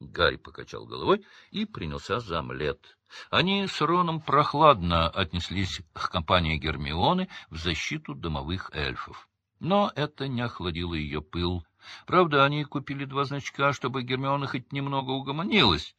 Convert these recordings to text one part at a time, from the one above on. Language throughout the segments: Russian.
Гарри покачал головой и принялся за омлет. Они с Роном прохладно отнеслись к компании Гермионы в защиту домовых эльфов. Но это не охладило ее пыл. Правда, они купили два значка, чтобы Гермиона хоть немного угомонилась,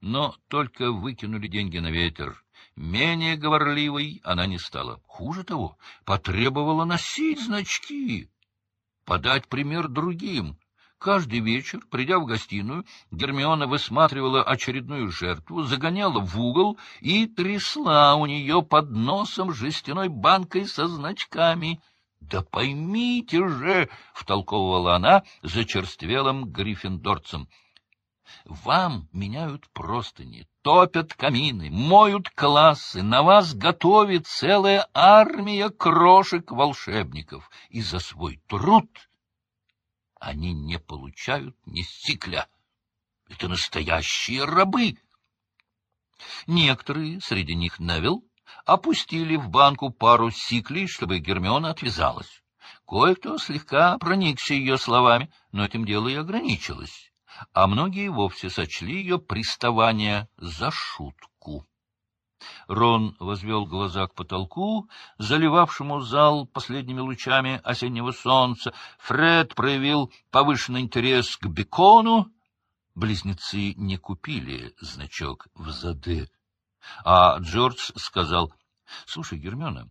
но только выкинули деньги на ветер. Менее говорливой она не стала. Хуже того, потребовала носить значки, подать пример другим. Каждый вечер, придя в гостиную, Гермиона высматривала очередную жертву, загоняла в угол и трясла у нее под носом жестяной банкой со значками. — Да поймите же, — втолковывала она зачерствелым гриффиндорцем, — вам меняют простыни, топят камины, моют классы, на вас готовит целая армия крошек-волшебников, и за свой труд они не получают ни стекля. Это настоящие рабы. Некоторые, среди них Невилл, опустили в банку пару сиклей, чтобы Гермиона отвязалась. Кое-кто слегка проникся ее словами, но этим дело и ограничилось, а многие вовсе сочли ее приставание за шутку. Рон возвел глаза к потолку, заливавшему зал последними лучами осеннего солнца. Фред проявил повышенный интерес к бекону. Близнецы не купили значок в заде. А Джордж сказал, — Слушай, Гермиона,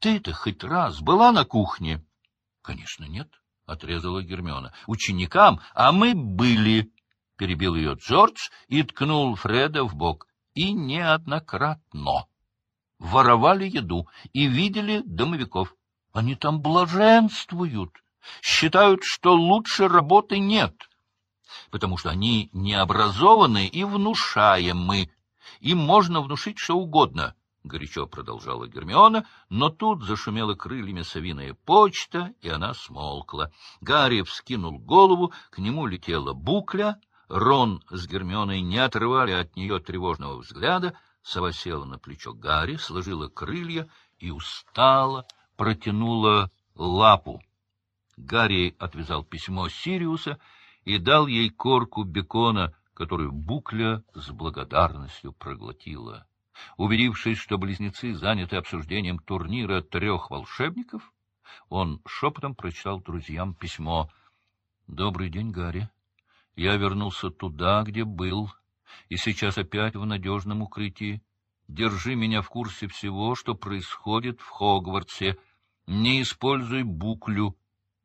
ты-то хоть раз была на кухне? — Конечно, нет, — отрезала Гермиона. — Ученикам, а мы были, — перебил ее Джордж и ткнул Фреда в бок и неоднократно. Воровали еду и видели домовиков. Они там блаженствуют, считают, что лучше работы нет, потому что они необразованы и внушаемы. Им можно внушить что угодно, — горячо продолжала Гермиона, но тут зашумела крыльями совиная почта, и она смолкла. Гарри вскинул голову, к нему летела букля — Рон с Гермионой не отрывали от нее тревожного взгляда. Сова села на плечо Гарри, сложила крылья и устало протянула лапу. Гарри отвязал письмо Сириуса и дал ей корку бекона, которую Букля с благодарностью проглотила. Убедившись, что близнецы заняты обсуждением турнира трех волшебников, он шепотом прочитал друзьям письмо. — Добрый день, Гарри. Я вернулся туда, где был, и сейчас опять в надежном укрытии. Держи меня в курсе всего, что происходит в Хогвартсе. Не используй буклю,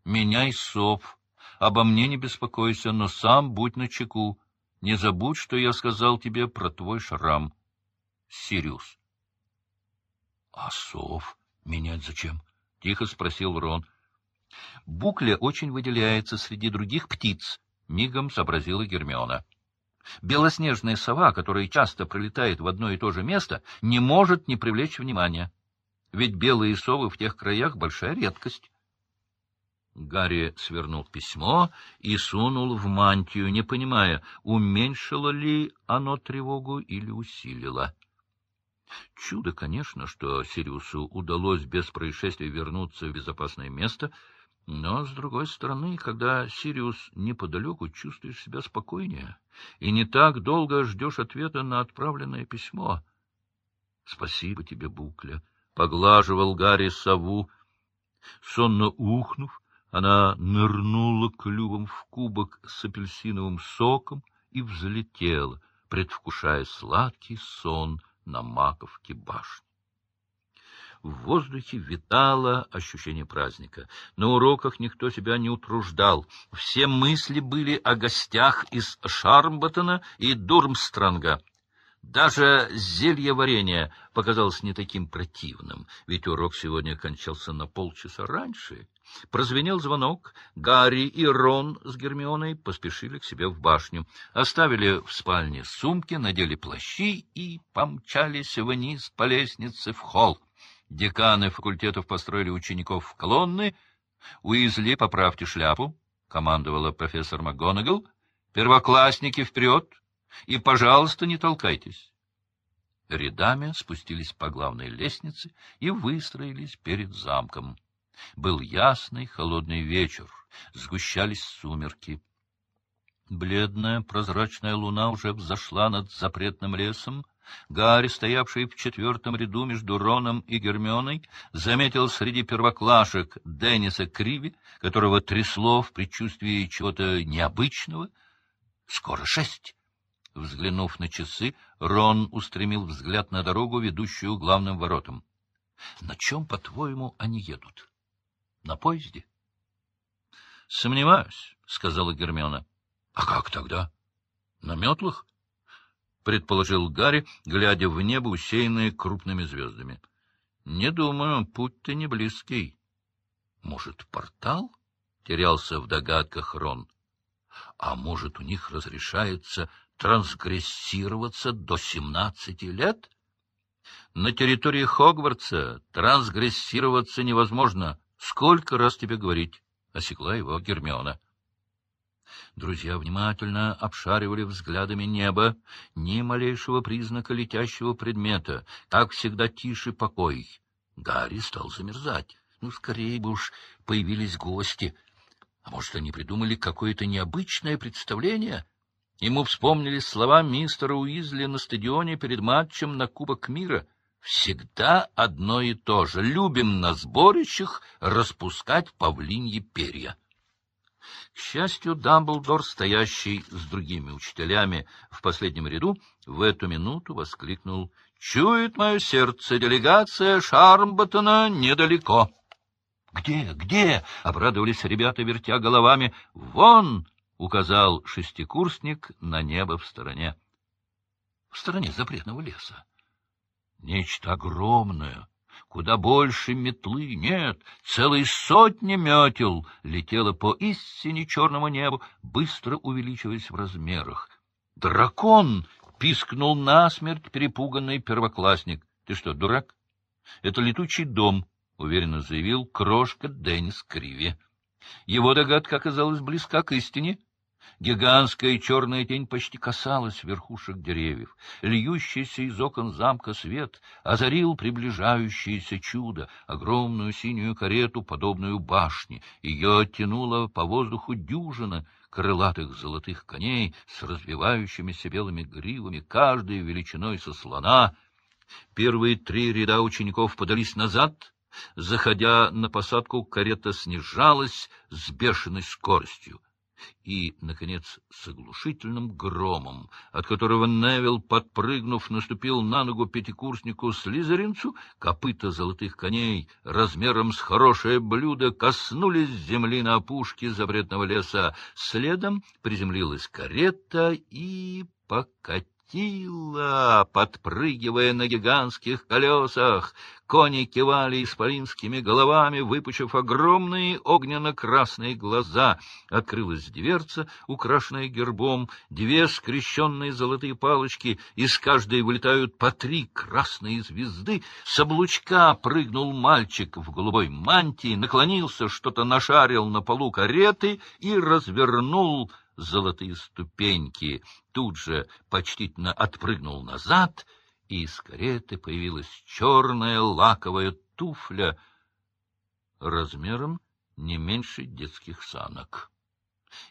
меняй сов. Обо мне не беспокойся, но сам будь начеку. Не забудь, что я сказал тебе про твой шрам. Сириус. — А сов менять зачем? — тихо спросил Рон. — Букля очень выделяется среди других птиц, мигом сообразила Гермиона. Белоснежная сова, которая часто прилетает в одно и то же место, не может не привлечь внимания. Ведь белые совы в тех краях — большая редкость. Гарри свернул письмо и сунул в мантию, не понимая, уменьшило ли оно тревогу или усилило. Чудо, конечно, что Сириусу удалось без происшествий вернуться в безопасное место — но, с другой стороны, когда Сириус неподалеку, чувствуешь себя спокойнее и не так долго ждешь ответа на отправленное письмо. — Спасибо тебе, Букля, — поглаживал Гарри сову. Сонно ухнув, она нырнула клювом в кубок с апельсиновым соком и взлетела, предвкушая сладкий сон на маковке башни. В воздухе витало ощущение праздника. На уроках никто себя не утруждал. Все мысли были о гостях из Шармботтона и Дурмстранга. Даже зелье варенья показалось не таким противным, ведь урок сегодня кончался на полчаса раньше. Прозвенел звонок. Гарри и Рон с Гермионой поспешили к себе в башню. Оставили в спальне сумки, надели плащи и помчались вниз по лестнице в холл. Деканы факультетов построили учеников в колонны. «Уизли, поправьте шляпу», — командовала профессор МакГонагал. «Первоклассники вперед! И, пожалуйста, не толкайтесь». Рядами спустились по главной лестнице и выстроились перед замком. Был ясный холодный вечер, сгущались сумерки. Бледная прозрачная луна уже взошла над запретным лесом. Гарри, стоявший в четвертом ряду между Роном и Гермионой, заметил среди первоклашек Денниса Криви, которого трясло в предчувствии чего-то необычного. Скоро шесть. Взглянув на часы, Рон устремил взгляд на дорогу, ведущую главным воротам. — На чем, по-твоему, они едут? — На поезде? — Сомневаюсь, — сказала Гермиона. — А как тогда? — На метлах? — предположил Гарри, глядя в небо, усеянное крупными звездами. — Не думаю, путь-то не близкий. — Может, портал? — терялся в догадках Рон. — А может, у них разрешается трансгрессироваться до семнадцати лет? На территории Хогвартса трансгрессироваться невозможно. Сколько раз тебе говорить? — осекла его Гермиона. Друзья внимательно обшаривали взглядами небо. Ни малейшего признака летящего предмета. Как всегда, тише покой. Гарри стал замерзать. Ну, скорее бы уж появились гости. А может, они придумали какое-то необычное представление? Ему вспомнили слова мистера Уизли на стадионе перед матчем на Кубок мира. Всегда одно и то же. Любим на сборищах распускать павлиньи перья. К счастью, Дамблдор, стоящий с другими учителями в последнем ряду, в эту минуту воскликнул «Чует мое сердце, делегация Шармботтона недалеко». «Где? Где?» — обрадовались ребята, вертя головами. «Вон!» указал шестикурсник на небо в стороне. В стороне запретного леса. Нечто огромное, куда больше метлы, нет, целые сотни метел летело по истине черному небу, быстро увеличиваясь в размерах. «Дракон!» — пискнул насмерть перепуганный первоклассник. «Ты что, дурак? Это летучий дом», — уверенно заявил крошка Деннис Криви. Его догадка оказалась близка к истине — Гигантская черная тень почти касалась верхушек деревьев. Льющийся из окон замка свет озарил приближающееся чудо, огромную синюю карету, подобную башне. Ее оттянуло по воздуху дюжина крылатых золотых коней с развивающимися белыми гривами, каждой величиной со слона. Первые три ряда учеников подались назад — Заходя на посадку, карета снижалась с бешеной скоростью и, наконец, с оглушительным громом, от которого Невил, подпрыгнув, наступил на ногу пятикурснику Слизеринцу, копыта золотых коней размером с хорошее блюдо коснулись земли на опушке запретного леса. Следом приземлилась карета и покатилась катила, подпрыгивая на гигантских колесах. Кони кивали исполинскими головами, выпучив огромные огненно-красные глаза. Открылась дверца, украшенная гербом, две скрещенные золотые палочки, из каждой вылетают по три красные звезды. С облучка прыгнул мальчик в голубой мантии, наклонился, что-то нашарил на полу кареты и развернул золотые ступеньки, тут же почтительно отпрыгнул назад, и из кареты появилась черная лаковая туфля размером не меньше детских санок.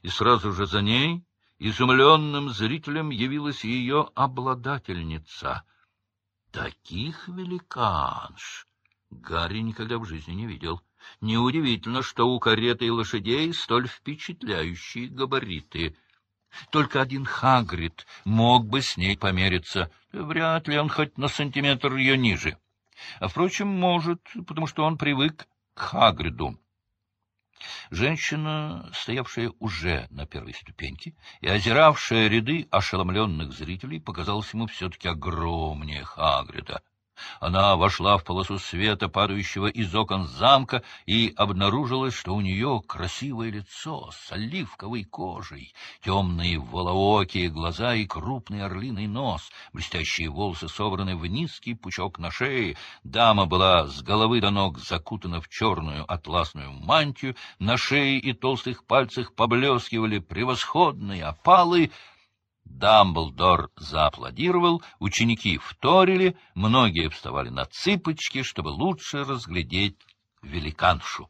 И сразу же за ней изумленным зрителям явилась ее обладательница. Таких великанш Гарри никогда в жизни не видел. Неудивительно, что у кареты и лошадей столь впечатляющие габариты. Только один Хагрид мог бы с ней помериться. Вряд ли он хоть на сантиметр ее ниже. А, впрочем, может, потому что он привык к Хагриду. Женщина, стоявшая уже на первой ступеньке и озиравшая ряды ошеломленных зрителей, показалась ему все-таки огромнее Хагрида. Она вошла в полосу света, падающего из окон замка, и обнаружилось, что у нее красивое лицо с оливковой кожей, темные волоокие глаза и крупный орлиный нос, блестящие волосы собраны в низкий пучок на шее. Дама была с головы до ног закутана в черную атласную мантию, на шее и толстых пальцах поблескивали превосходные опалы — Дамблдор зааплодировал, ученики вторили, многие вставали на цыпочки, чтобы лучше разглядеть великаншу.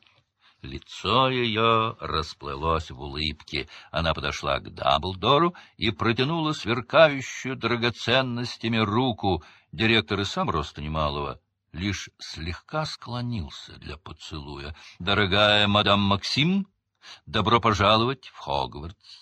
Лицо ее расплылось в улыбке. Она подошла к Даблдору и протянула сверкающую драгоценностями руку. Директор и сам роста немалого лишь слегка склонился для поцелуя. «Дорогая мадам Максим, добро пожаловать в Хогвартс!»